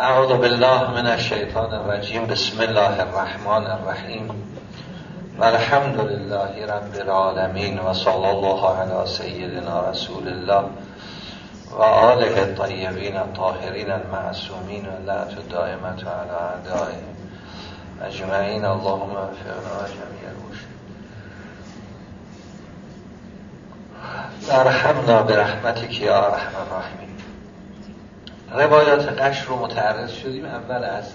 اعوذ بالله من الشیطان الرجیم. بسم الله الرحمن الرحیم. و الحمد لله رب العالمین و صلی الله علی سیدنا رسول الله و آله الطیبین الطاهرین المعصومین و لعت دائمت علی اجمعین. اللهم وفقنا جميع الرشد ارحمنا برحمتك یا ارحم الراحمین. روایات قش رو متعرض شدیم. اول از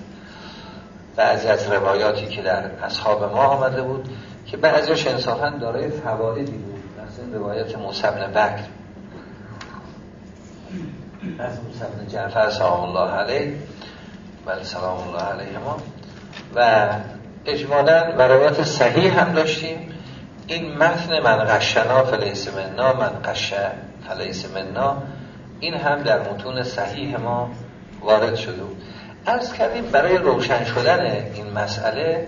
بعضی از روایاتی که در اصحاب ما آمده بود که بعضیش انصافا دارای فوایدی بود. مثل روایت موسی بن بکر. از موسی بن جعفر سلام الله علیه. بله سلام الله علیه ما. و اجمالا و روایت صحیح هم داشتیم. این متن من قشنا فلیس مننا من قش فلیس مننا این هم در متون صحیح ما وارد شده بود. ارز کردیم برای روشن شدن این مسئله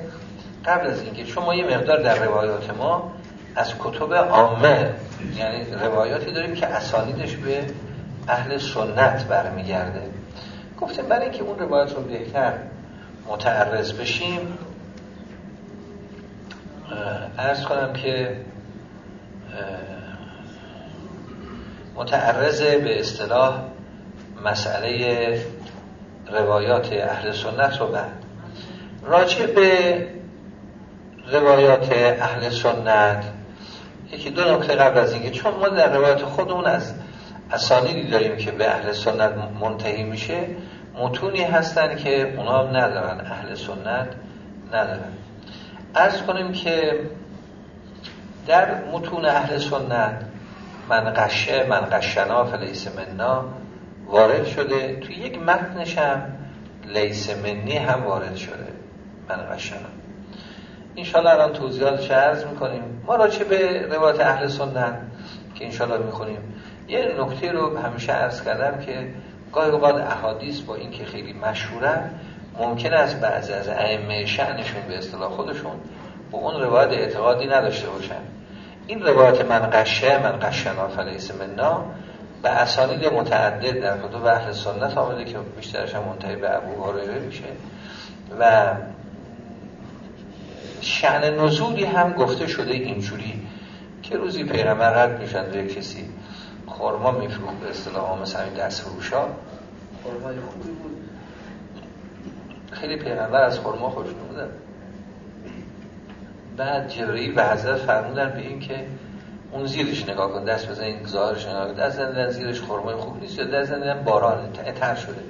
قبل از اینکه چون ما یه مقدار در روایات ما از کتب عامه یعنی روایاتی داریم که اسانیدش به اهل سنت برمیگرده. گفتیم برای اینکه اون روایات رو بهتر متعرض بشیم ارز کنم که متعرض به اصطلاح مسئله روایات اهل سنت رو بعد. راجع به روایات اهل سنت یکی دو نکته قبل از اینکه چون ما در روایات خودمون از اسانیدی داریم که به اهل سنت منتهی میشه متونی هستن که اونا ندارن اهل سنت ندارن. ارز کنیم که در متون اهل سنت من قشه من قشنا فلیس مننا وارد شده. توی یک متنش هم لیس منی هم وارد شده. من قشنا. انشالله الان توضیحاتش عرض می‌کنیم. ما راجع به روایت اهل سنت که انشالله می‌خونیم. یه نکته رو همیشه عرض کردم که گاهی اوقات احادیث با اینکه خیلی مشهورن ممکن است بعضی از ائمه شأنشون به اصطلاح خودشون با اون روایت اعتقادی نداشته باشن. این روایت من قشه من قشنا فلیس مننا به اسانید متعدد در کتب اهل سنت آمده که بیشترش هم منتهی به ابو هریره میشه. و شعن نزولی هم گفته شده اینجوری که روزی پیغمبر رد میشن به کسی خورما میفروخ به اصطلاح مثلا این دست فروشا. خورمای خوبی بود. خیلی پیغمبر از خورما خوش بودن بعد جبرئیل به حضرت فرمودن به این که اون زیرش نگاه کن دست بزن این ظاهرش نگاه کن. دست زندن زیرش خرمای خوب نیست. یا دست زندن باران تر شده.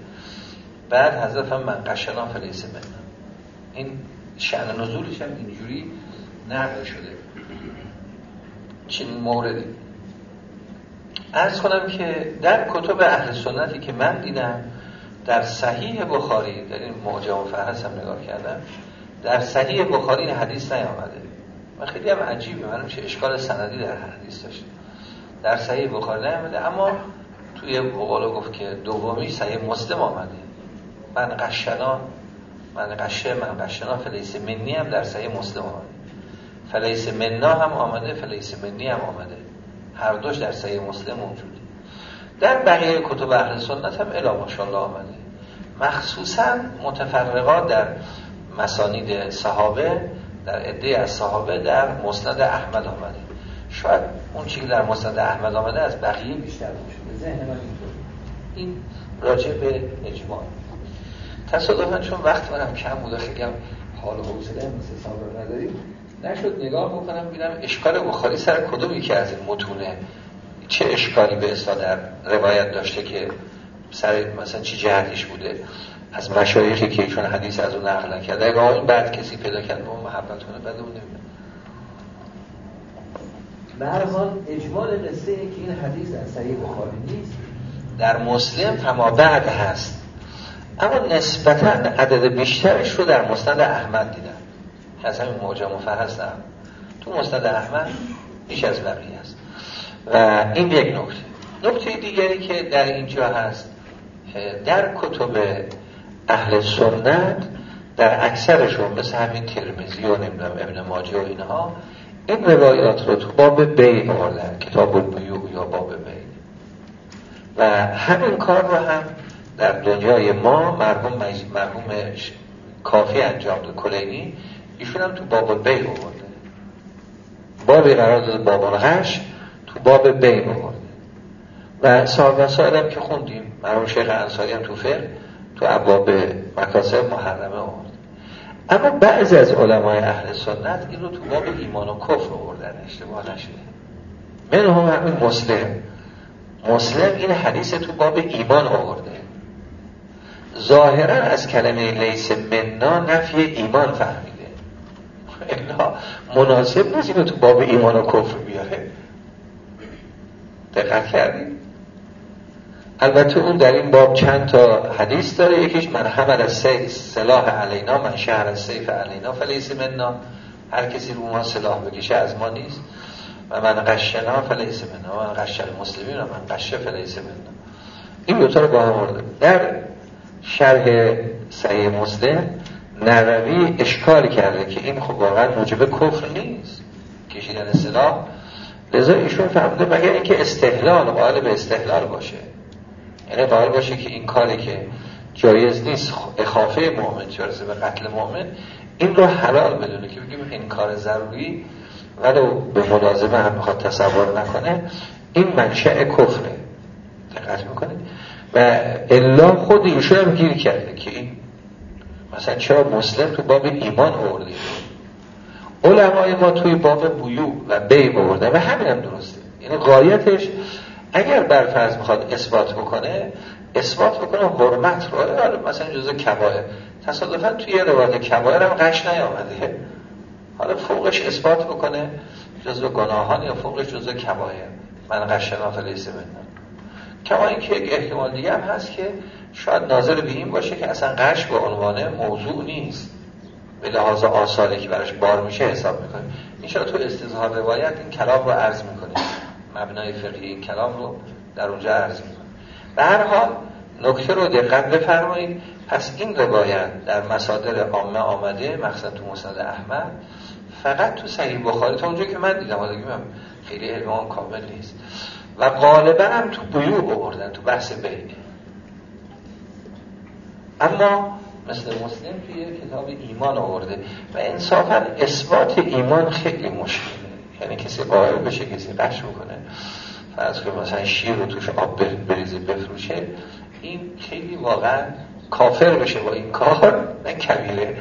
بعد حضرت هم من قشنا فلیس من این شأن نزولش هم اینجوری نقل شده. چنین موردی. ارز کنم که در کتب اهل سنتی که من دیدم در صحیح بخاری در این معجم و فهرست هم نگاه کردم در صحیح بخاری این حدیث نیامده. و خیلی هم عجیبه. من میشه اشکال سندی در حدیث داشته در صحیح بخاری نیامده. اما توی بقالا گفت که دومی صحیح مسلم آمده. من قشنا من قشه من قشنا فلیس منی هم در صحیح مسلم آمده. فلیس مننا هم آمده فلیس منی هم آمده. هر دوش در صحیح مسلم موجوده. در بقیه کتب اهل سنت هم الا ماشاءالله آمده. مخصوصا متفرقات در مسانید صحابه در عده از صحابه در مسند احمد آمده. شاید اون چیزی در مسند احمد آمده از بقیه بیشتر باشه ذهن من این راجع به اجماع. تصادفا چون وقت منم کم بوده خیلی هم حال و حوصله مثل نداریم نشد نگاه بکنم ببینم اشکال بخاری سر کدومی که از متونه چه اشکالی به اصلا در روایت داشته که سر مثلا چی جهتش بوده. از مشایخی که ایشون حدیث از اون نقل کرده اگه این بعد کسی پیدا کرد به اون محبت کنه بعد اون نمیده به هر حال اجمال قصه که این حدیث از صحیح بخاری نیست. در مسلم فما بعد هست. اما نسبتا عدد بیشترش رو در مسند احمد دیدم از همین و فرست تو مسند احمد بیش از بقیه است و این یک نکته. نکته دیگری که در اینجا هست در کتب اهل سنت در اکثرشون مثل همین ترمیزی و نمی‌دونم ابن ماجه و اینها این روایات رو تو باب بی آوردن کتاب البیوع یا باب بی و همین کار رو هم در دنیای ما مرحوم مرحوم کافی انجام داد کلینی. ایشون هم تو باب بی آورده. بابی قرار داده باب غش تو باب بی آورده. و سال و هم که خوندیم مرحوم شیخ انصاری هم تو فقه تو ابواب مکاسب محرمه آورد. اما بعضی از علمای اهل سنت این رو تو باب ایمان و کفر آوردن اشتباه نشده. من هم همین مسلم. مسلم این حدیث تو باب ایمان آورده. ظاهرا از کلمه لیس مننا نفی ایمان فهمیده. اینا مناسب نیست تو باب ایمان و کفر بیاره. دقت کردید البته اون در این باب چند تا حدیث داره. یکیش من حمل از سلاح علینا من شهر از سیف علینا فلیس مننا هر کسی رو ما سلاح بکشه از ما نیست. و من قشنا فلیس مننا من قشن مسلمین و من قشه فلیس مننا این دوتا رو با هم ورده در شرح صحیح مسلم نروی اشکال کرده که این خب واقعا موجب کفر نیست. کشیدن سلاح. لذا ایشون فهمده مگر اینکه استحلال قائل به استحلال باشه. یعنی قائل باشه که این کاری که جایز نیست اخافه مؤمن چه به قتل مؤمن این رو حلال بدونه که بگیم این کار ضروری ولو به ملازمه هم می‌خواد تصور نکنه. این منشأ کفره. دقت می‌کنید؟ و الا خود ایشون هم گیر کرده که این مثلا چرا مسلم تو باب ایمان آورده؟ علمای ما توی باب بویو و بی آورده و همین هم درسته. یعنی غایتش اگر برفرض می‌خواد اثبات بکنه اثبات بکنه حرمت رو. آره، مثلا جزء کبائر. تصادفا توی روایت کبائر هم قش نیامده. حالا فوقش اثبات بکنه جزء گناهان یا فوقش جزء کبائر. من قشنا فلیس منم کما اینکه یک احتمال دیگه هم هست که شاید ناظر به این باشه که اصلا قش به عنوان موضوع نیست. به لحاظ آثاری که براش بار میشه حساب می‌کنه. این تو استظهار روایت این کلام رو عرض می‌کنه. مبنای فقهی این کلام رو در اونجا عرض می‌کنه به هر حال نکته رو دقت بفرمایید. پس این روایت در مسادر عامه آمده مخصوصا تو مسند احمد. فقط تو صحیح بخاری تا اونجا که من دیدم من خیلی علم کامل نیست. و غالبا هم تو بیو بردن تو بحث بین اما مثل مسلم توی کتاب ایمان آورده. و انصافا اثبات ایمان خیلی مشکله یعنی کسی قائل بشه کسی قش بکنه. فرض که مثلا شیر رو توش آب بریزه بفروشه این خیلی واقعا کافر بشه با این کار نه کبیره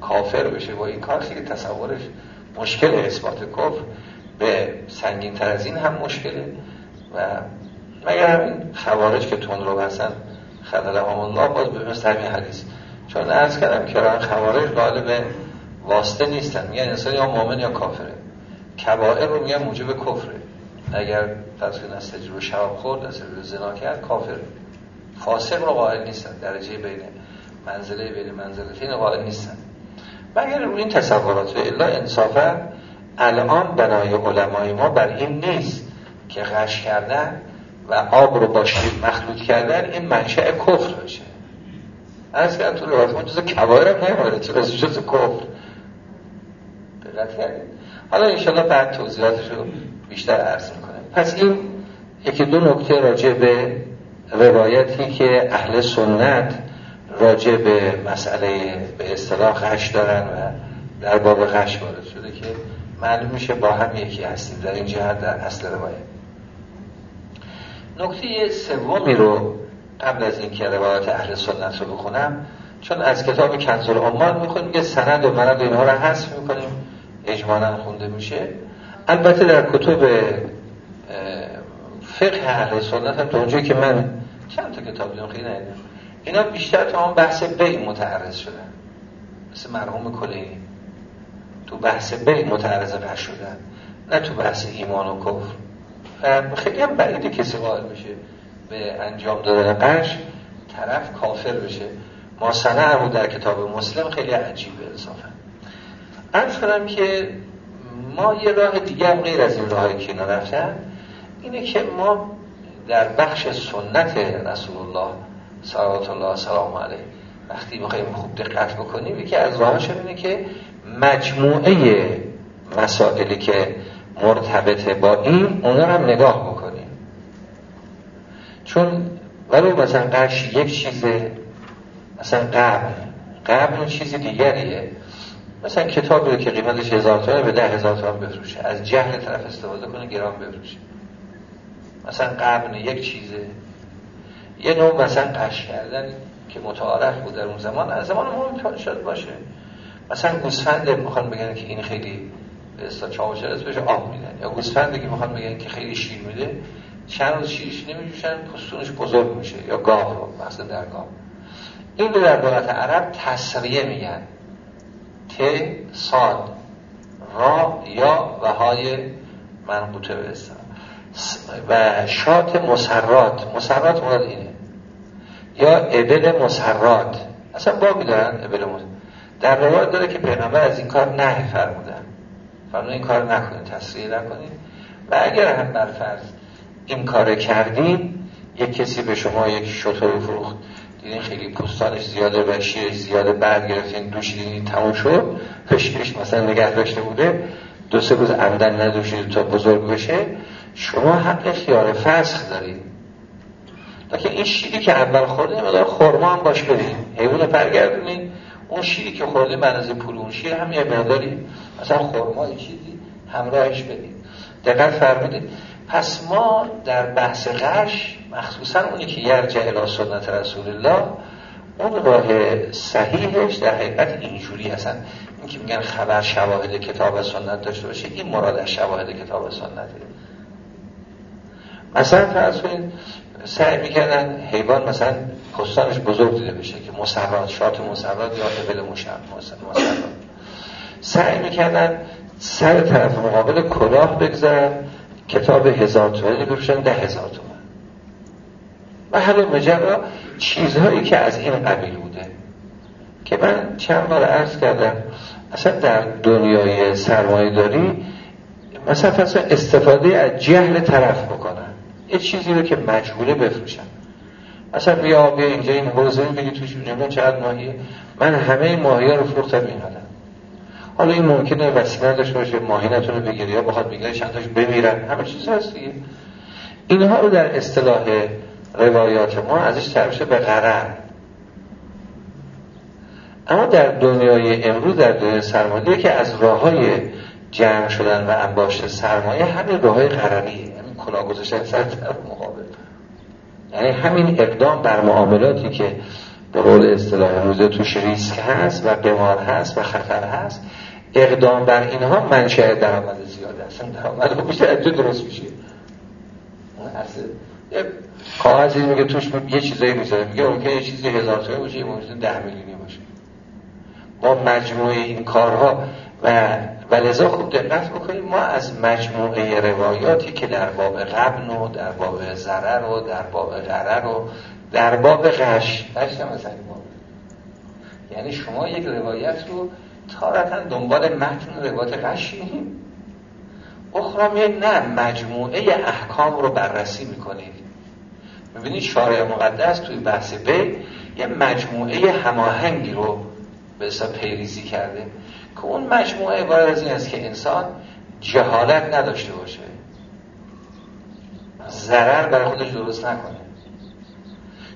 کافر بشه با این کار خیلی تصورش مشکل اثبات کفر. به سنگین تر از این هم مشکله. و مگر همین خوارج که تون رو بسن خلال الله باز به مثل همین حدیث. چون ارز کردم که خوارج غالب واسطه نیستن. میگن انسان یا مؤمن یا کافره. کبائر رو میگن موجب کفره. اگر فرض کنید از تجربه شراب خورد از تجربه زنا کرد کافر. فاسق رو قائل نیستن. درجه بین منزله بین منزلتین قائل نیستن. مگر روی این تصورات الا انصافا الان بنای علمای ما بر این نیست که غش کردن و آب رو با شیر مخلوط کردن این منشأ کفر باشه. از که تو روایت ما جز کبایر هم نمیاره چرا جز کفر؟ دقت کردید؟ حالا انشالله بعد توضیحاتش رو بیشتر عرض می‌کنه پس این یکی دو نکته راجع به روایتی که اهل سنت راجع به مسئله به اصطلاح غش دارن و در باب غش وارد شده که معلوم میشه با هم یکی هستیم در این جهت در اصل روایت. نکته سومی رو قبل از اینکه روایت اهل سنت رو بخونم چون از کتاب کنز العمال می‌خونیم که سند و مرد اینها رو حذف می‌کنیم. اجمالا خونده میشه. البته در کتب فقه اهل سنت هم اونجایی که من چند تا کتاب دیدم خیلی ندیدم اینا بیشتر تا هم بحث بی متعرض شدن. مثل مرحوم کلینی تو بحث بی متعرض قش شدن. نه تو بحث ایمان و کفر. خیلی هم بعید کسی قائل بشه به انجام دادن قش طرف کافر بشه. ما سنه در کتاب مسلم خیلی عجیبه انصافا. ارز کنم که ما یه راه دیگه هم غیر از این راه که رفتن اینه که ما در بخش سنت رسول الله صلوات الله سلام علیه وقتی می‌خوایم خوب دقت بکنیم یکی از راهاش اینه که مجموعه مسائلی که مرتبطه با این اونا هم نگاه بکنیم. چون ولی مثلا قش یک چیزه مثلا قبل. قبل چیز دیگریه. مثلا کتابی که قیمتش هزار تومنه به ده هزار تومن بفروشه. از جهل طرف استفاده کنه گرام بفروشه. مثلا قبل یک چیزه. یه نوع مثلا قش کردن که متعارف بود در اون زمان از زمان ما شاید باشه. مثلا گوسفند می‌خوان بگن که این خیلی به استا چاوشرس بشه آب میدن. یا گوسفندی که می‌خوان بگن که خیلی شیر میده چند روز شیرش نمیجوشن پستونش بزرگ میشه. یا گاو رو مثلا در گاو. این رو در لغت عرب تصریه میگن. ت صاد را یا و های منقوطه به و شات مسرات مسرات مراد اینه. یا ابل مسرات. اصلا بابی دارن ابل مسرات در روایت داره که پیغمبر از این کار نه فرمودن. فرمودن این کار نکنید تصریح نکنید. و اگر هم برفرض این کار کردیم یک کسی به شما یک شطور فروخت. دیدین خیلی پوستانش زیاده و شیرش زیاده بعد گرفتین دوش دیدین تموم شد. پشکش مثلا نگه داشته بوده. دو سه روز عمدن ندوشید تا بزرگ بشه. شما حق خیار فسخ دارید. لیکن این شیری که اول خورده مدار خورما هم باش بدین. حیوان پرگردونید اون شیری که خورده منازه پول اون شیر هم یه مقداری مثلا خورما چیزی همراهش بدید دقت فرمودید. پس ما در بحث غش مخصوصا اونی که یرجع الى سنت رسول الله اون راه صحیحش در حقیقت اینجوری هستن. این که میگن خبر شواهد کتاب سنت داشته باشه این مراد از شواهد کتاب و سنته. مثلا فرض کنید سعی می‌کردن حیوان مثلا پستانش بزرگ دیده بشه که مسرات شات مسرات یا ابل مسرات. سعی می‌کردن سر طرف مقابل کلاه بگذارن. کتاب هزار تومنی بروشن ده هزار تومن. و همه مجرا چیزهایی که از این قبیل بوده. که من چند بار عرض کردم اصلا در دنیای سرمایه داری مثلا استفاده از جهل طرف بکنن. یه چیزی رو که مجبوره بفروشن. مثلا بیا بیا اینجا این حوزه بگی توش نمی‌دونم چقدر ماهیه. من همه ماهی رو فروختم این حالا حالا این ممکنه وسیله داشته باشه ماهی نتونه بگیره یا بخواد بگیره چند تاش بمیرن. همه چیز هست دیگه اینها رو در اصطلاح روایات ما ازش تعریف به قرر اما در دنیای امروز در دنیای سرمایه که از راه های جمع شدن و انباشت سرمایه همین راه های قرریه همین کلا گذاشتن سر طرف مقابل. یعنی همین اقدام بر معاملاتی که به قول اصطلاح روزه توش ریسک هست و قمار هست و خطر هست اقدام بر اینها منشأ درآمد زیاده است. درآمد بیشتر از درست میشه. اون یه کاغذی میگه توش یه چیزایی می‌ذاره. میگه ممکنه یه چیزی هزار تومانی باشه ممکنه ده میلیونی باشه. ما مجموعه این کارها و ولذا خوب دقت بکنیم ما از مجموعه روایاتی که در باب غبن و در باب ضرر و در باب غرر و در باب غش غش هم یعنی شما یک روایت رو تارتا دنبال متن روایت غشیم اخرى میاد نه مجموعه احکام رو بررسی می‌کنید می‌بینید شارع مقدس توی بحث بی یه مجموعه هماهنگی رو به حساب پیریزی کرده که اون مجموعه عبارت از این است که انسان جهالت نداشته باشه. ضرر برای خودش درست نکنه.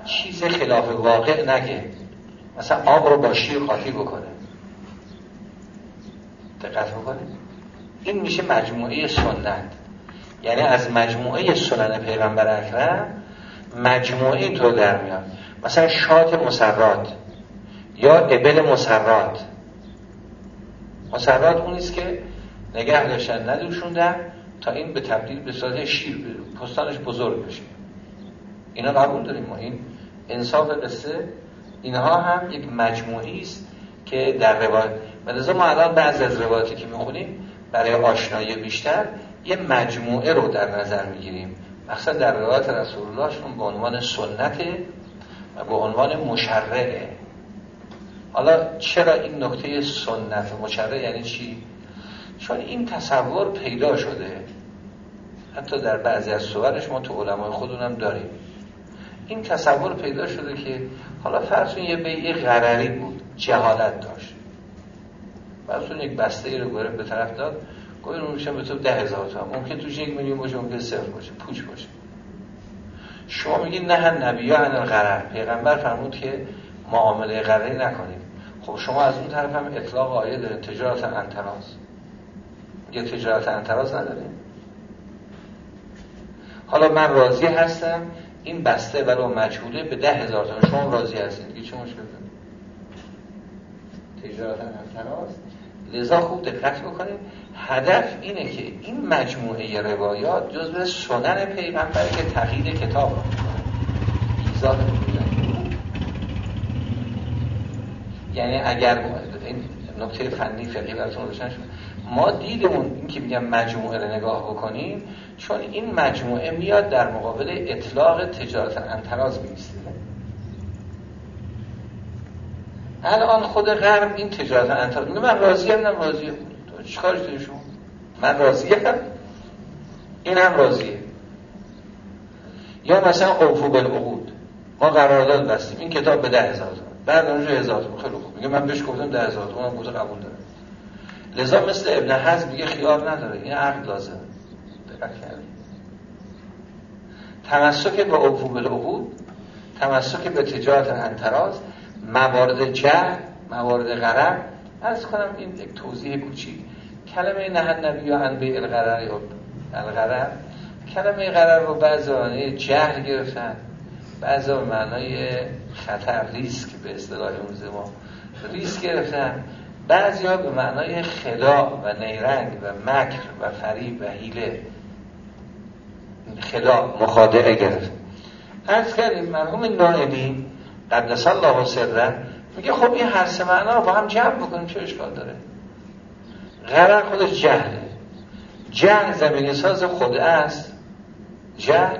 چیز خلاف واقع نگه. مثلا آب رو با شیر خاطی بکنه. دقت بکنه این میشه مجموعه سنت. یعنی از مجموعه سنن پیغمبر اکرم مجموعه تو در میاد. مثلا شات مسرات یا ابل مسرات. مسرات اونیست که نگه داشتن ندوشوندن تا این به تبدیل به صورت شیر پستانش بزرگ بشه. اینا قبول داریم ما. این انصاف قصه اینها هم یک مجموعی است که در روایت و ما الان بعض از روایاتی که می‌خونیم برای آشنایی بیشتر یه مجموعه رو در نظر می‌گیریم. مقصد در روایت رسول الله شون به عنوان سنته و به عنوان مشرعه حالا چرا این نکته سنت مشرع یعنی چی؟ چون این تصور پیدا شده. حتی در بعضی از صورش ما تو علمای خودونم داریم. این تصور پیدا شده که حالا فرض یه بیعه غرری بود. جهالت داشت. فرض یک بسته رو گره به طرف داد. گویا رو میشن به تو ده هزار تا ممکن توش یک میلیون باشه ممکن صفر باشه. پوچ باشه. شما میگید نه نبی ها عن الغرر پیغمبر فرمود که معامله غرری نکنید خب شما از اون طرف هم اطلاق آیه داره تجارت انتراز یه تجارت انتراز نداریم. حالا من راضی هستم. این بسته ولو مجهوله به ده هزار تومن. شما راضی هستید. دیگه چه مشکل؟ تجارت انتراز لذا خوب دقت بکنید. هدف اینه که این مجموعه روایات جزو سنن پیغمبره که تغییر کتاب رو ایزاد یعنی اگر این نکته فنی فقهی براتون روشن شد ما دیدمون این که میگم مجموعه رو نگاه بکنیم چون این مجموعه میاد در مقابل اطلاق تجارت انتراز میسته الان خود غرب این تجارت انتراز من راضی هم نه راضی تو چیکارش داری شما؟ من راضی هم؟ این هم راضیه. یا مثلا اوفو بالعقود ما قرارداد بستیم. این کتاب به ده هزار بعد اونجا هزار خیلی خوب. میگه من بهش گفتم ده هزار تومن بوده قبول داره. لذا مثل ابن حزم میگه خیار نداره. این عقد لازم تمسک به اوفو بالعقود تمسک به تجارت انتراز موارد جه موارد غرر. از کنم این یک توضیح کوچیک. کلمه نهن نبی یا انبی الغرر یا الغرر. کلمه غرر رو بعضی معنی گرفتن بعضی معنای خطر ریسک به اصطلاح اون ما ریسک گرفتن. بعضی ها به معنای خدا و نیرنگ و مکر و فریب و حیله. خدا مخادعه گرفت. از کردیم مرحوم نائبی قدس الله سره میگه خب این هر سه معنا رو با هم جمع بکنیم چه اشکال داره؟ غرر خودش جهله جهل زمینی ساز خود است. جهل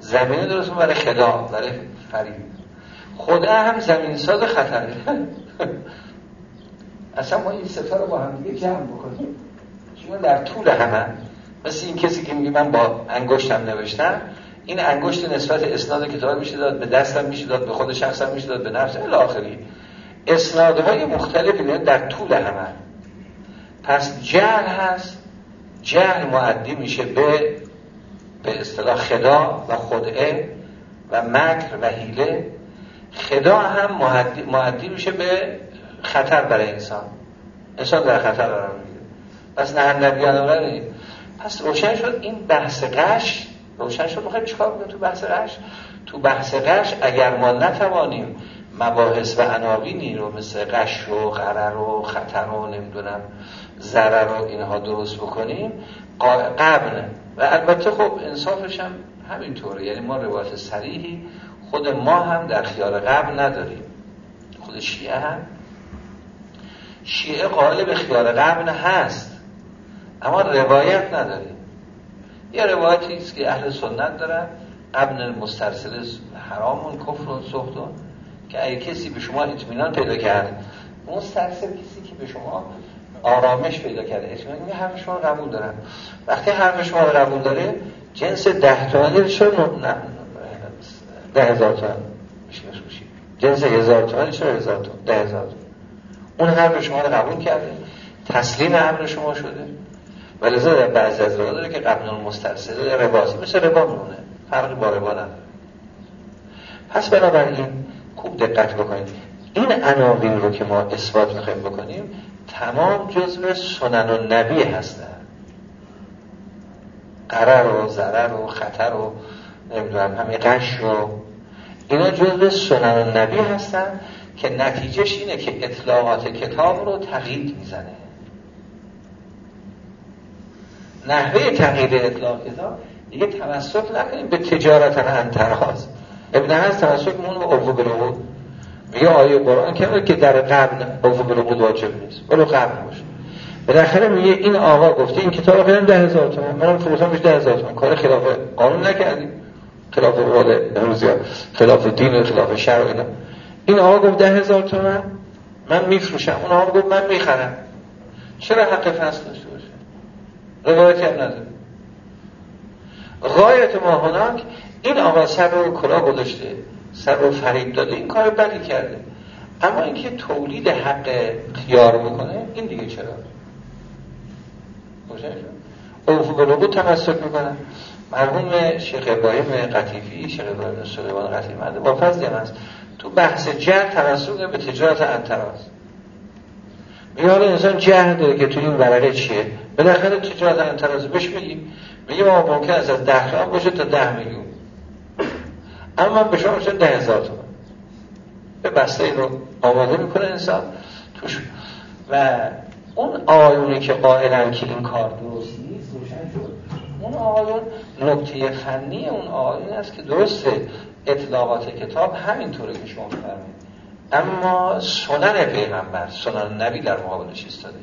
زمینی درست برای خدا برای فریب. خدا هم زمینی ساز خطره. اصلا ما این ستا رو با هم دیگه جمع بکنیم. چون در طول همه مثل این کسی که میگه من با انگشتم نوشتم این انگشت نسبت اسناد کتاب میشه داد به دستم میشه داد به خود شخصم میشه داد به نفس الاخری اسنادهای مختلفی در طول همه. پس جهل هست جهل معدی میشه به به اصطلاح خدا و خدعه و مکر و حیله. خدا هم معدی, میشه به خطر برای انسان. انسان در خطر قرار می‌گیره. پس نه نبیان پس روشن شد این بحث قش روشن شد می‌خوایم چیکار کنیم تو بحث قش تو بحث قش اگر ما نتوانیم مباحث و عناوینی رو مثل قش و غرر و خطر و نمی‌دونم ضرر رو اینها درست بکنیم قبل. و البته خب انصافش هم همینطوره. یعنی ما روایت سریحی خود ما هم در خیال قبل نداریم. خود شیعه هم. شیعه قائل به خیال قبل هست. اما روایت نداریم. یه روایتی است که اهل سنت دارن. قبل مسترسل حرامون کفر و سختون که اگه کسی به شما اطمینان پیدا کرد مسترسل کسی که به شما آرامش پیدا کرده. اطمینان این حرف شما قبول دارن وقتی حرف شما قبول داره جنس ده تومنی چرا نه ده هزار تومن. جنس هزار تومن چرا هزار تومن. ده هزار تومن. اون حرف شما رو قبول کرده. تسلیم امر شما شده. و لذا در بعضی از راه داره که قبل مسترسل رباسی مثل ربا میمونه فرقی با ربا نداره. پس بنابراین خوب دقت بکنید. این عناوین رو که ما اثبات می‌خوایم بکنیم تمام جزء سنن و نبی هستن. قرار و ضرر و خطر و نمی‌دونم همین قش و اینا جزء سنن و نبی هستن که نتیجهش اینه که اطلاعات کتاب رو تغییر می‌زنه. نحوه تغییر اطلاع کتاب دیگه توسط نکنیم به تجارت انتراز ابن هست توسط مون به بالعقود میگه آیه قرآن که که در قبل اوفو بالعقود واجب نیست. ولو قبل باشه بالاخره میگه این آقا گفته این کتاب خیلی ده هزار تومن. منم فروختم بهش ده هزار تومن. کار خلاف قانون نکردیم. خلاف قول امروزی خلاف دین و خلاف شرع اینا. این آقا گفت ده هزار تومن. من میفروشم. اون آقا گفت من می‌خرم. چرا حق فصل داشته روایتی هم نداره. غایت ما هناک این آقا سر رو کلا گذاشته سر رو فریب داده این کار بدی کرده. اما اینکه تولید حق خیار بکنه این دیگه چرا؟ اوفو به تمسک می‌کنن مرحوم شیخ ابراهیم قطیفی شیخ ابراهیم سلیمان قطیفی با فضل هست تو بحث جهد توسط به تجارت انتراز. حالا انسان جهد داره که تو این ورقه چیه؟ بالاخره تجارت انتراز بهش بگیم میگه ما ممکن از ده تومن باشه تا ده میلیون. اما من به شما میشه ده هزار تومن به بسته رو آماده می‌کنه انسان توش. و اون آیونی که قائلن که این کار درست نیست روشن شد. اون آیون نکته فنی اون آیون است که درسته. اطلاقات کتاب همینطوره که شما فرمید اما سنن پیغمبر سنن نبی در مقابلش ایستاده.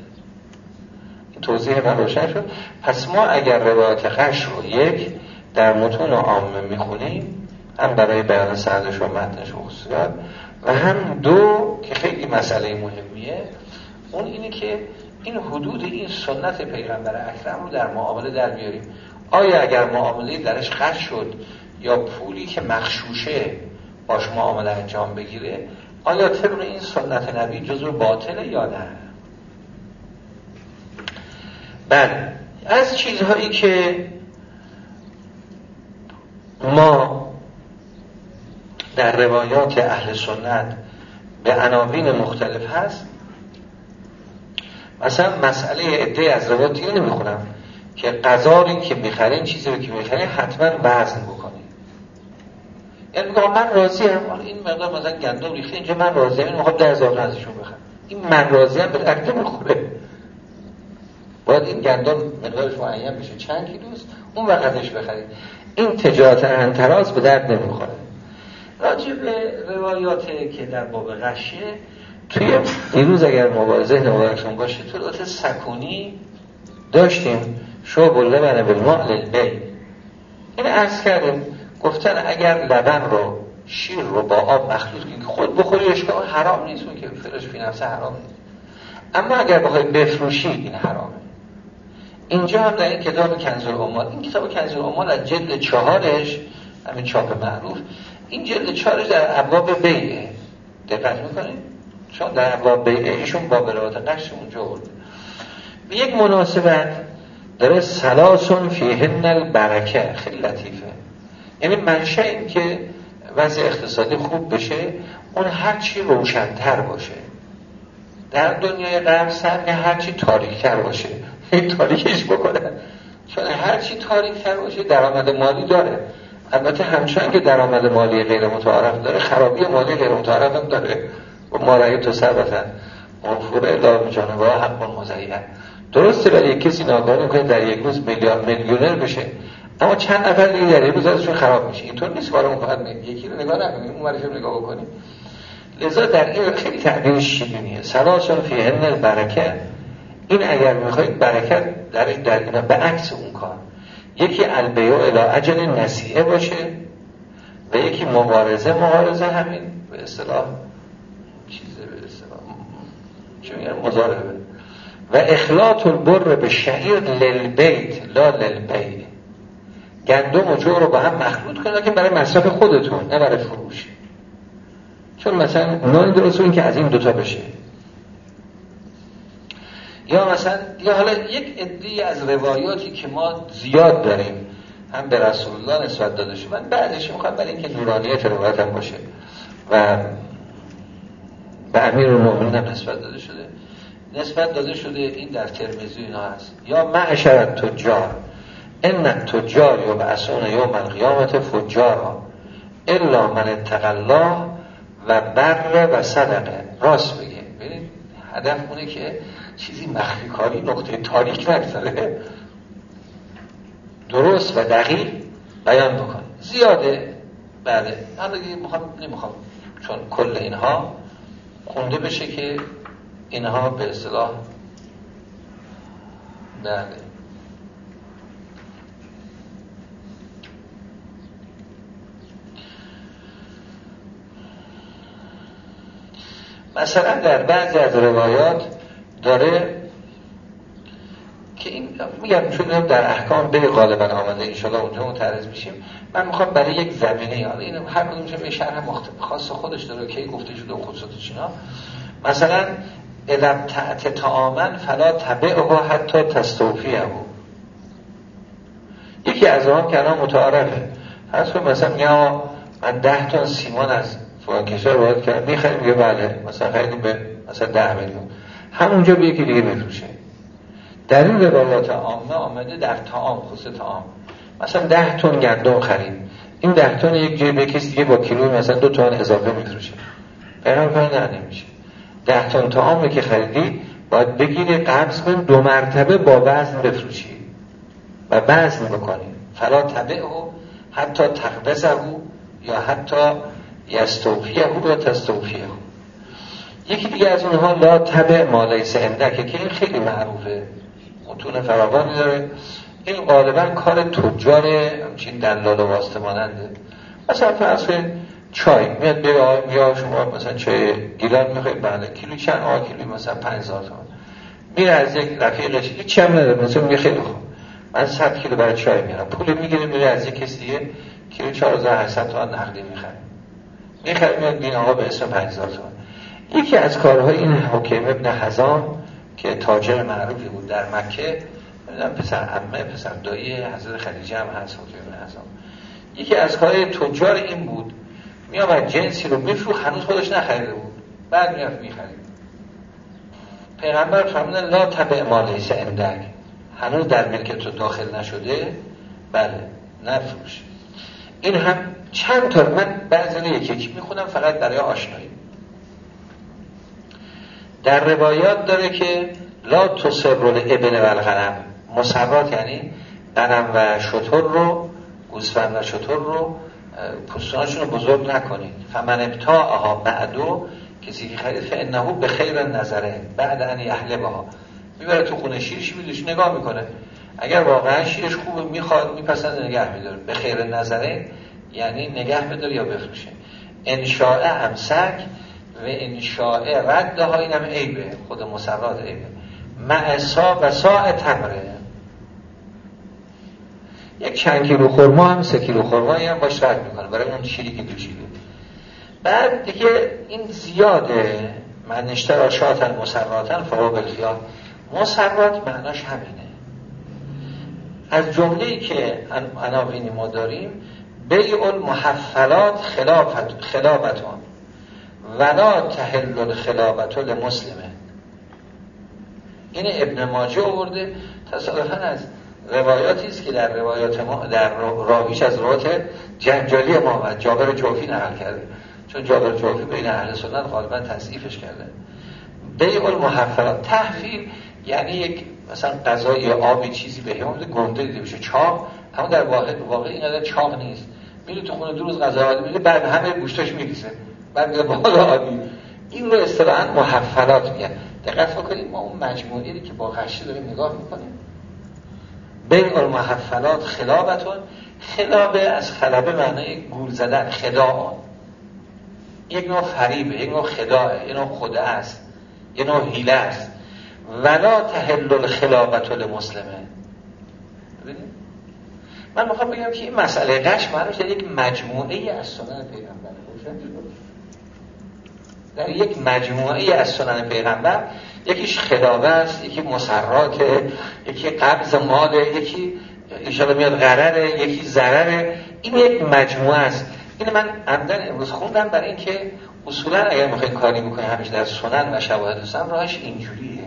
این توضیح من روشن شد. پس ما اگر روایت قش رو یک در متون عامه می‌خونیم هم برای بیان سردش و متنش و خصوصیات و هم دو که خیلی مسئله مهمیه اون اینه که این حدود این سنت پیغمبر اکرم رو در معامله در بیاریم. آیا اگر معامله درش قش شد یا پولی که مخشوشه باش معامله انجام بگیره آیا طبق این سنت نبی جزو باطله یا نه؟ بله از چیزهایی که ما در روایات اهل سنت به عناوین مختلف هست مثلا مسئله عده از روایات دیگه نمی‌خونم که قضاری که می‌خرین چیزی که می‌خرین حتما وزن بکنید یعنی میگم من راضی هم این مقدار مثلا گندم ریخته اینجا من راضی این می‌خوام هزار ازشون بخرم. این من راضی هم به درد می‌خوره باید این گندم مقدارش معین بشه. چند کیلوست اون وقتش بخرید. این تجارت انتراز به درد نمی‌خوره. راجع به روایات که در باب غشه توی دیروز اگر مبارزه مبارکتون باشه تو سکونی داشتیم. شو بله. من بالماء للبی این عرض کردیم گفتن اگر لبن رو شیر رو با آب مخلوط کنی خود بخوری اشکال حرام نیست اون که فرش فی نفسه حرام نیست. اما اگر بخوای بفروشی این حرامه. اینجا هم در این کتاب کنزل امال این کتاب کنزل امال از جلد چهارش همین چاپ معروف این جلد چهارش در ابواب بیعه. دقت می‌کنید چون در ابواب بیعه ایشون با برات قش اونجا آورده به یک مناسبت داره سلاسون فیهن البرکه خیلی لطیفه یعنی منشه این که وضع اقتصادی خوب بشه اون هرچی روشنتر باشه. در دنیای غرب سرگ هرچی تاریکتر باشه. این تاریکش بکنه. چون هرچی تاریکتر باشه درآمد مالی داره. البته همچنان که درآمد مالی غیر متعارف داره خرابی مالی غیر متعارف هم داره. و ما تو ثبتن منفور الا جانبه حق مزین درسته ولی کسی ناگاه می‌کنه در یک روز میلیونر بشه. اما چند نفر دیگه در روز خراب میشه. اینطور نیست. کارمون فقط یکی رو نگاه نکنیم. اون ورش نگاه بکنیم. لذا در این خیلی تعبیر شیرینیه. فی هن برکت این اگر می‌خواید برکت در در اینا به عکس اون کار. یکی البیو الی اجل نسیه باشه و یکی مبارزه مبارزه همین. به اصطلاح چیزه به اصطلاح. چون میگن مزاربه و اخلاط البر به شعیر للبیت لا للبیت. گندم و جو رو با هم مخلوط کنید که برای مصرف خودتون نه برای فروش. چون مثلا نان درست این که از این دوتا بشه. یا مثلا یا حالا یک عدی از روایاتی که ما زیاد داریم هم به رسول الله نسبت داده شده من بعدش می‌خوام برای اینکه نورانیت روایت هم باشه و به امیر المؤمنین هم نسبت داده شده. نسبت داده شده این در ترمیزی اینا هست. یا معشرت تجار ان تجار یا بعثون یوم القیامت فجارا الا من اتقالله و بر و صدقه. راست بگه ببینید هدف اونه که چیزی مخفی کاری نقطه تاریک نگذاره. درست و دقیق بیان بکن. زیاده. بله. من دیگه نمی‌خوام. چون کل اینها خونده بشه که اینها به اصطلاح بله. مثلا در بعضی از روایات داره که این میگم چون در احکام به غالبا آمده انشاءالله اونجا متعرض میشیم. من می‌خوام برای یک زمینه یاد این هر کدوم چه به شرح خاص خودش داره که گفته شده و خصوصاتش اینا مثلا ادم تعت تعامن فلا تبعه حتی تستوفیه یکی یکی از آن که الان متعارفه کن مثلا میگم من ده تن سیمان از فلان کشور وارد کردم می‌خریم میگه بله مثلا خریدیم به مثلا ده میلیون. همونجا به یکی دیگه میفروشه. در این روایات عامه آمده در تاام خصوص تاام مثلا ده تن گندم خرید. این ده تن یک جای به کسی دیگه با کیلو مثلا دو تن اضافه میفروشه. پیغمبر نه نمیشه. ده تن تاام که خریدی باید بگیری قبض کن دو مرتبه با وزن بفروشی. و وزن بکنی. فلا او حتی تقبضه یا حتی یستوفیه یا تستوفیه یکی دیگه از اونها لا تبع مالیس اندکه که این خیلی معروفه. متون فراوانی داره. این غالبا کار تجار همچین دلال و واسطه ماننده. مثلا فرض چای. میاد به یا شما مثلا چای گیلان می‌خواید بله. کیلو چند؟ آ کیلو مثلا 5000 تومان. میره از یک رفیقش هیچ هم نداره. مثلا میگه خیلی خوب. من 100 کیلو برای چای میارم پول می‌گیره میره از یک کسی دیگه کیلو 4800 تومان نقدی می‌خره. میاد بین آقا به اسم 5000 تومان یکی از کارهای این حکیم ابن حزام که تاجر معروفی بود در مکه پسر عمه پسر دایی حضرت خدیجه هم هست حکیم ابن حزام. یکی از کارهای تجار این بود میامد جنسی رو میفرو هنوز خودش نخریده بود. بعد میافت می‌خرید. پیغمبر فرمودن لا تبع مالیس اندک هنوز در ملکت تو داخل نشده؟ بله نفروش. این هم چند تا من بعضی یکی یکی می‌خونم فقط برای آشنایی. در روایات داره که لا تصرون ابن و الغنم مسرات یعنی غنم و شطور رو گوسفند و شطور رو پستانشون رو بزرگ نکنید. فمن ابتاعها بعدو کسی که خرید فانه به خیر نظره. بعد اهل بها می‌بره تو خونه شیرش میدوش نگاه می‌کنه. اگر واقعا شیرش خوبه می‌خواد میپسند نگه میداره به خیر نظره یعنی نگه بداره یا بفروشه. انشاء امسک و انشاء رد ها اینم عیبه. خود مسرات عیبه. معصا و ساع تمره. یک چند کیلو خورما هم سه کیلو خورما هم باش رد می‌کنه. برای اون شیری که دوشیده. بعد دیگه این زیاده. من نشتر شاتن مسراتن فوق زیاد مسرات معناش همینه. از جمله که عناوینی ما داریم بیع المحفلات خلافت خلافتون ولا تحل الخلافت لمسلمه این ابن ماجه آورده. تصادفا از روایاتی است که در روایات ما در راویش از روایات جنجالی ما و جابر جوفی نقل کرده. چون جابر جوفی بین اهل سنت غالبا تصیفش کرده. بیع المحفلات. تحفیل یعنی یک مثلا غذا یا آبی چیزی به همون گنده دیده بشه. چاق اما در واقع واقع اینقدر چاق نیست. میره تو خونه دو روز غذا آدم میده بعد همه گوشتاش میریزه. بعد میگه بالا آبی. این رو اصطلاحا محفلات میگن. دقت بکنید ما اون مجموعی که با غشه داریم نگاه می‌کنیم. بین المحفلات خلابتون. خلابه از خلابه معنی گول زدن خداع یک نوع فریبه یک نوع خداعه یک نوع خوده است. یک نوع حیله است. ولا تحل الخلابت لمسلمه من می‌خوام بگم که این مسئله قش معنیش در یک مجموعه از سنن پیغمبر. در یک مجموعه از سنن پیغمبر. یکیش خلابه است یکی مسرات یکی قبض مال یکی ایشالا میاد غرره یکی ضرره. این یک مجموعه است. این من عمدن امروز خوندم برای اینکه اصولا اگر می‌خواید کاری بکنید همیشه در سنن و شواهد دوستان راهش اینجوریه.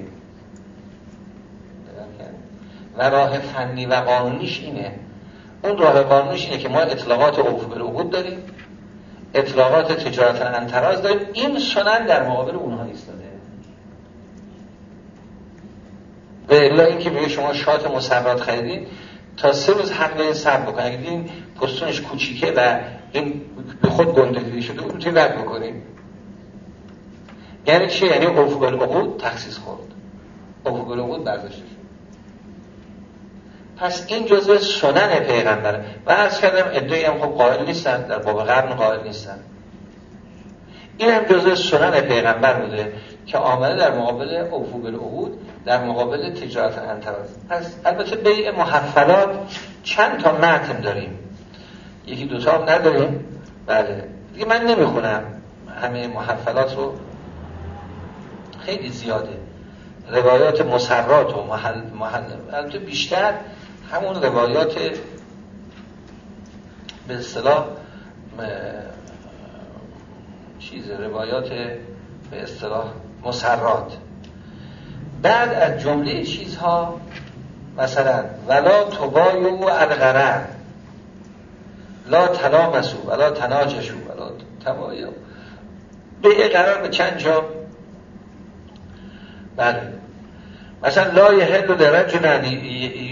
و راه فنی و قانونیش اینه. اون راه قانونیش اینه که ما اطلاقات عوف بالعقود داریم. اطلاقات تجارت انتراز داریم. این سنن در مقابل اونها ایستاده. به الا اینکه میگه شما شات مسرات خریدین تا سه روز حق دارین صبر بکنید اگه دیدین پستونش کوچیکه و این به خود گندگی شده اون می‌تونید رد بکنید یعنی چی؟ یعنی عوف بالعقود تخصیص خورد. عوف بالعقود برداشته پس این جزء سنن پیغمبره و از کردم ادعای هم خب قائل نیستن در باب قرن قائل نیستن. این هم جزء سنن پیغمبر بوده که آمده در مقابل افوق العهود در مقابل تجارت انتراز. پس البته بیع محفلات چند تا متن داریم. یکی دوتا هم نداریم. بله. دیگه من نمی‌خونم. همه محفلات رو خیلی زیاده. روایات مسرات و محل, محل البته بیشتر همون روایات به اصطلاح چیز روایات به اصطلاح مسرات. بعد از جمله چیزها مثلا ولا تبایو الغرر. لا تلامسو ولا تناجشو ولا تبایو به قرار به چند جا؟ بله. مثلا لا یحل لرجل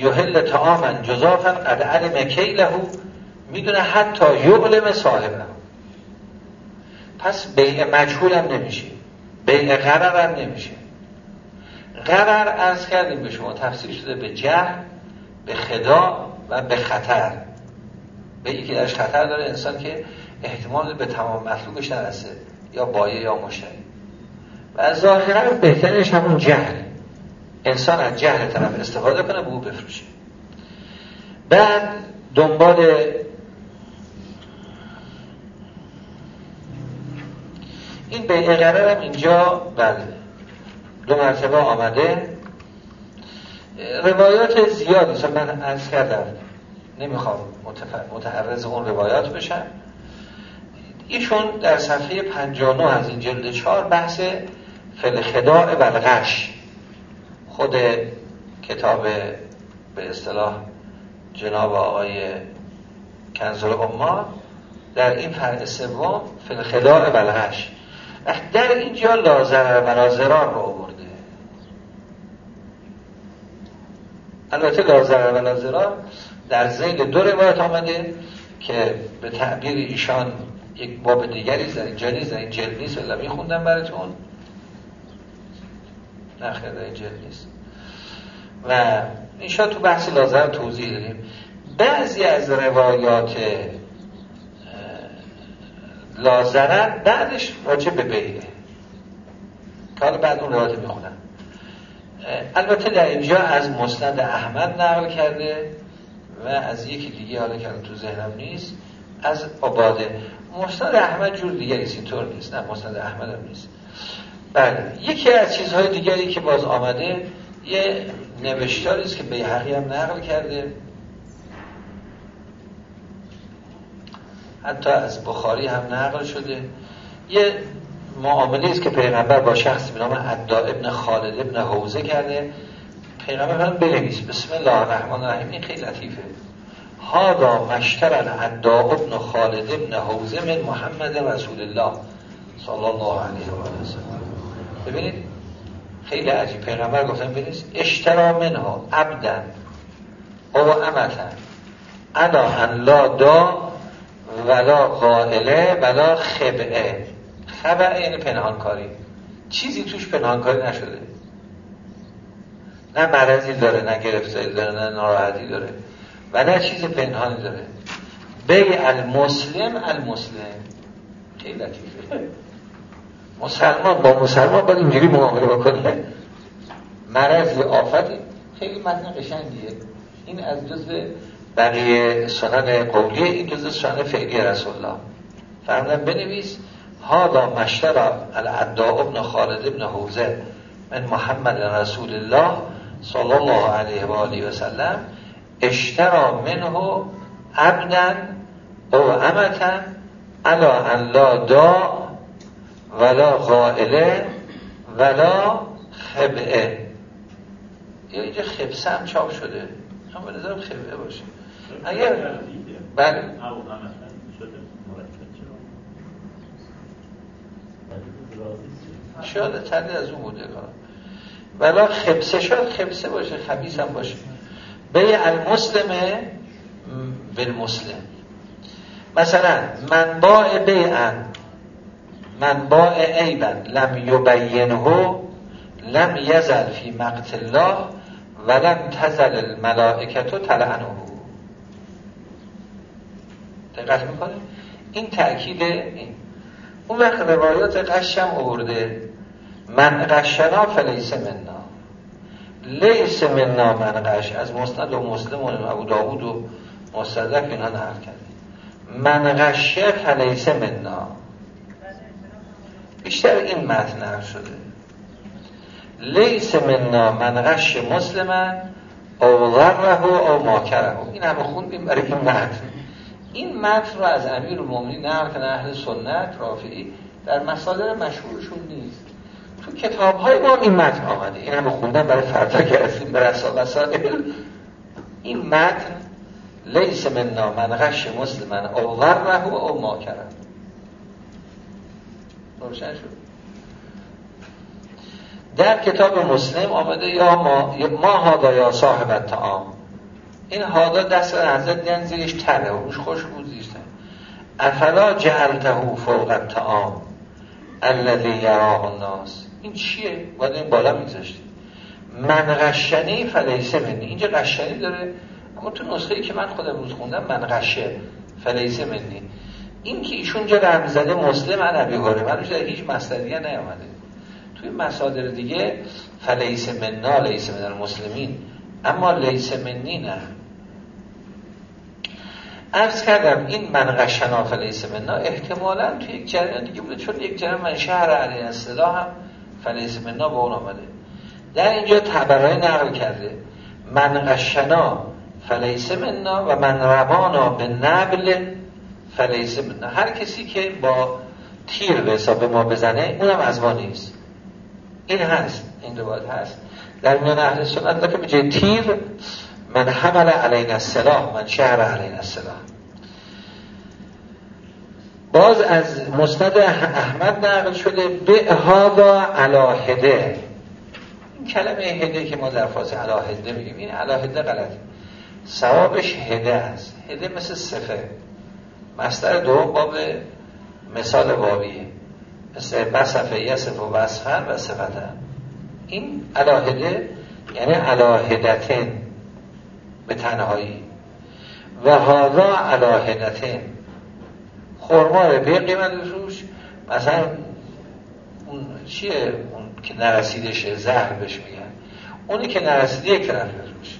یحل تعاما جزافا قد علم کیله می‌دونه حتی یعلم صاحبه. پس بیع مجهول هم نمیشه بیع قرر هم نمیشه. قرر از کردیم به شما تفسیر شده به جهل به خدا و به خطر. به یکی درش خطر داره انسان که احتمال به تمام مطلوبش نرسه یا بایه یا مشتری. و ظاهرا بهترش همون جهل. انسان از جهل طرف استفاده کنه به او بفروشه. بعد دنبال این بیع قرار هم اینجا بله دو مرتبه آمده. روایات زیادی من از کردم نمی‌خوام متعرض اون روایات بشم. ایشون در صفحه 59 از این جلد 4 بحث فلخداع و خود کتاب به اصطلاح جناب آقای کنزل اما در این فرد سوم فلخداع و در اینجا لازر و لازران رو آورده. البته لازر و لازران در زیل دو روایت آمده که به تعبیر ایشان یک باب دیگری در اینجا نیست این جلد ولی براتون. نخیر در این جلد نیست. و اینشا تو بحث لازر توضیح داریم بعضی از روایات لازرن بعدش راجع به بیعه. که حالا بعد اون روایت می‌خونم. البته در اینجا از مسند احمد نقل کرده و از یکی دیگه حالا که تو ذهنم نیست از عباده. مسند احمد جور دیگری اینطور نیست. نه مسند احمد هم نیست. بله. یکی از چیزهای دیگری که باز آمده یه نوشتاری است که به هم نقل کرده. حتی از بخاری هم نقل شده. یه معامله است که پیغمبر با شخصی به نام عدا ابن خالد ابن حوزه کرده. پیغمبر هم بنویس. بسم الله الرحمن الرحیم. این خیلی لطیفه. هادا مشتر عدا ابن خالد ابن حوزه من محمد رسول الله. صلی الله علیه و سلم. ببینید خیلی عجیب. پیغمبر گفتن بنویس اشترا منها عبدن او امتن انا ان لا دا ولا قائله ولا خبعه. خبعه یعنی پنهانکاری. چیزی توش پنهانکاری نشده. نه مرضی داره نه گرفتاری داره نه ناراحتی داره و نه چیز پنهانی داره. بی المسلم المسلم. خیلی لطیفه. مسلمان با مسلمان باید اینجوری معامله بکنه. مرضی آفتی خیلی متن قشنگیه. این از جزء بقیه سنن قولیه این جزء سنن فعلی رسول الله فرمودن بنویس هادا مشترا العدا ابن خالد ابن حوزه من محمد رسول الله صلی الله علیه و آله و سلم اشترا منه عبدا او امتا علا ان دا ولا قائله ولا خبعه یا اینجا خبسه هم چاپ شده. هم به نظرم خبعه باشه. اگر بله. شاید تردی از اون بوده کار. ولا خبسه شاید خبسه باشه خبیس هم باشه. به المسلمه بالمسلم. مثلا منباع بیعن. منباع عیبن لم یبینه لم یزل فی مقت الله ولم تزل الملائکتو تلعنه دقت می‌کنه این تأکید این. اون وقت روایات قشم آورده من قشنا فلیس منا. لیس منا من قش. از مسند و مسلم و ابو داود و مصدق اینا نقل کرده. من قشه فلیس منا. بیشتر این متن نقل شده. لیس منا من غش مسلمن او ضره او ماکره. این همه خوندیم برای این متن. این متن رو از امیر المؤمنین نقل کنه اهل سنت رافعی در مصادر مشهورشون نیست. تو کتاب های ما این متن آمده. این هم خوندن برای فردا رسیم به رسائل این متن لیس مننا من غش مسلمن او ورره او ما کرد روشن شد. در کتاب مسلم آمده یا ما ما هادا یا صاحب تعام این هادا دست حضرت دیدن زیرش تره و روش خوش بود زیشتن افلا جعلته فوق الطعام الذي یراه الناس. این چیه؟ باید این بالا میذاشتی. من غشنی فلیسه منی. اینجا غشنی داره اما تو نسخه ای که من خودم روز خوندم من غشه فلیسه منی. این که ایشون جا رمز زده مسلم من عبی من در هیچ مصدریه نیامده. توی مصادر دیگه فلیس مننا لیس من المسلمین اما لیس منی نه. ارز کردم این من غشنا فلیس مننا احتمالا توی یک جریان دیگه بوده چون یک جریان من شهر علی اصطلاح هم فلیس مننا به اون آمده. در اینجا تبرای نقل کرده من غشنا فلیس مننا و من رمانا به نبل مننا هر کسی که با تیر به حساب ما بزنه اونم از ما نیست. این هست. این روایت هست. در میان اهل سنت که به تیر من حمل علین السلام من شهر علین السلام باز از مستد احمد نقل شده به هادا علاهده این کلمه هده که ما در فاصل علاهده میگیم این علاهده غلطه. ثوابش هده است. هده مثل صفه. مستر دو باب مثال بابیه مثل بصفه یصف و وصفن و صفتن این علاهده یعنی علاهدتن به تنهایی. و هادا علاهدتن خورما به قیمت روش مثلا اون چیه؟ اون که نرسیدشه زهر بهش میگن. اونی که نرسیده یک طرف روش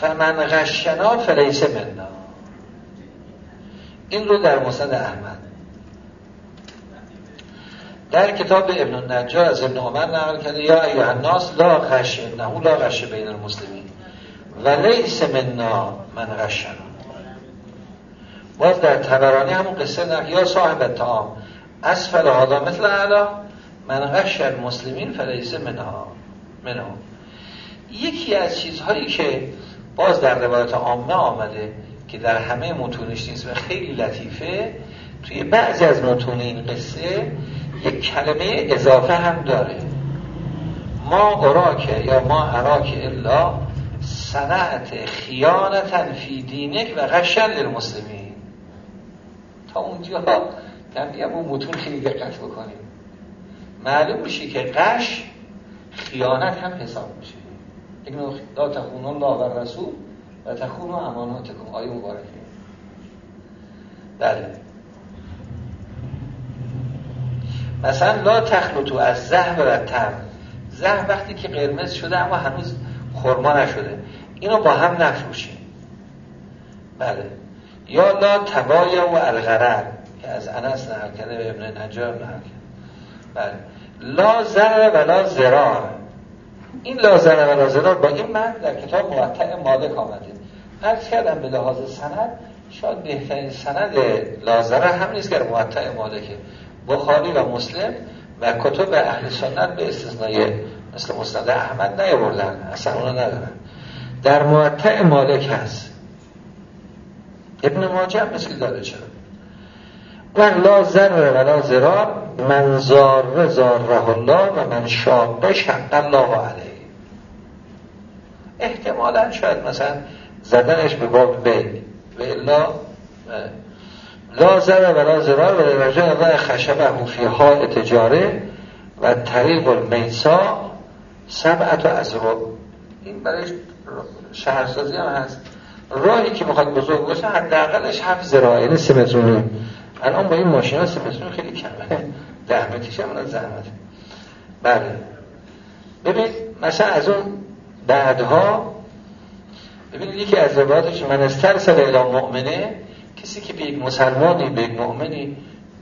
فمن غشنا فلیسه مننا این رو در مصد احمد. در کتاب ابن النجار از ابن عمر نقل کرده یا ایها الناس لا غش انه لا غش بین المسلمین و لیس منا من غشنا باز در تبرانی همون قصه نقل یا صاحب تام اسفل هذا مثل اعلا من غش المسلمین فلیس منها. منها یکی از چیزهایی که باز در روایت عامه آمده که در همه متونش نیست و خیلی لطیفه توی بعضی از متون این قصه یک کلمه اضافه هم داره. ما اراکه یا ما اراکه الا صنعت خیانتا فی دینک و غشن للمسلمین. تا اونجا من میگم اون متون خیلی دقت بکنیم. معلوم میشه که قش خیانت هم حساب میشه. یک نوع لا تخون الله و رسول. و تخون و اماناتکم آیه مبارکه. بله. مثلا لا تخلطو از زهر و تم. زهر وقتی که قرمز شده اما هنوز خرما نشده. اینو با هم نفروشیم. بله. یا لا تبایا و الغرر. که از انس نهر کرده به ابن نجار نهر کرده. بله. لا زر و لا زرار. این لا زر و لا زرار با این من در کتاب موطع مالک آمده عرض کردم به لحاظ سند شاید بهترین سند لازره هم نیست که موطع مالکه بخاری و مسلم و کتب اهل سنت به استثنای مثل مسند احمد نیاوردن. اصلا اونو ندارن. در موطع مالک هست. ابن ماجه مثل داره چرا؟ و لا زر و لا زرار من زار زاره الله و من شاقه شق الله علیه. احتمالا شاید مثلا زدنش به باب بی و الا لا زر و لا زرار و درجه الله خشبه فی حال تجاره و طریق المیسا سبعت و رو این برای شهرسازی هم هست. راهی که می‌خواد بزرگ باشه حداقلش هفت زراعه یعنی سه الان با این ماشین ها متر خیلی کمه. متریش هم زحمت بله. ببین مثلا از اون بعدها ببینید یکی از روایاتش من استرسل اعلام مؤمنه کسی که به یک مسلمانی به یک مؤمنی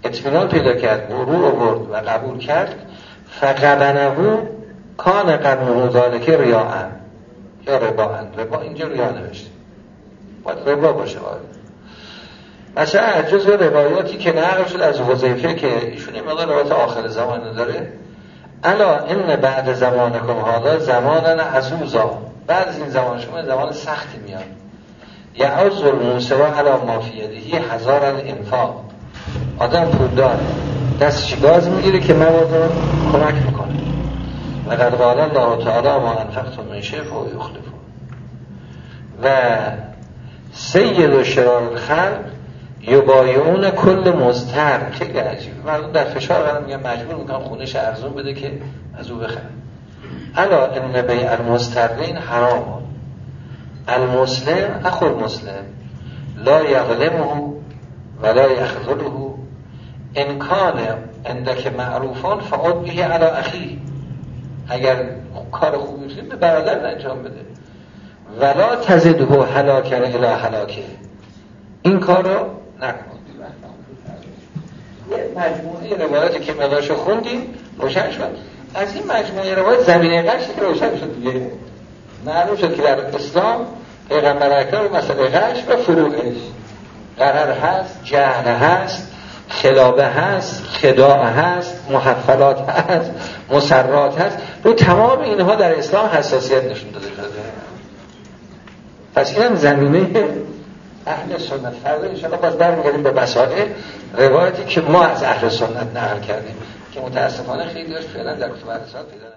اطمینان پیدا کرد رو آورد و قبول کرد فقبنهو کان قبل که ریاءن یا رباهن ربا اینجا ریا نوشته. باید ربا باشه. باید از جز روایاتی که نقل شد از حذیفه که ایشون این مقدار روایت آخر زمان داره. الا ان بعد زمان کن حالا زمان عزوزا. بعد از این زمان شما زمان سختی میاد. یعوز الموسوا علا مافیدهی هزار انفاق آدم پولدار دستش گاز می‌گیره که مواد رو کمک می‌کنه و قد قال الله تعالی ما من شیء و یخلف و سید و شرار الخلق یبایعون کل مزتر خیلی عجیب مردم در فشار قرار میگن مجبور می‌کنم خونش ارزون بده که از او بخرم. الا ان بیع المسترین حرام. المسلم اخو المسلم. لا یغلمه ولا یخذله. انکان اندک معروفان فعاد بیه علا اخی اگر کار خوبی به برادر انجام بده. ولا تزده حلاکن الى حلاکه. این کار رو یه مجموعه روایاتی که مداشو خوندیم روشن شد. از این مجموعه روایت زمینه قش که روشن شد دیگه. معلوم شد که در اسلام پیغمبر اکرم مسئله قش و فروغش. قرار هست جهل هست خلابه هست خداع هست محفلات هست مسرات هست. رو تمام اینها در اسلام حساسیت نشون داده شده. پس اینم زمینه اهل سنت. فردا انشاءالله باز برمیگردیم به مسائل روایتی که ما از اهل سنت نقل کردیم که متاسفانه خیلی فعلا در کتب پیدا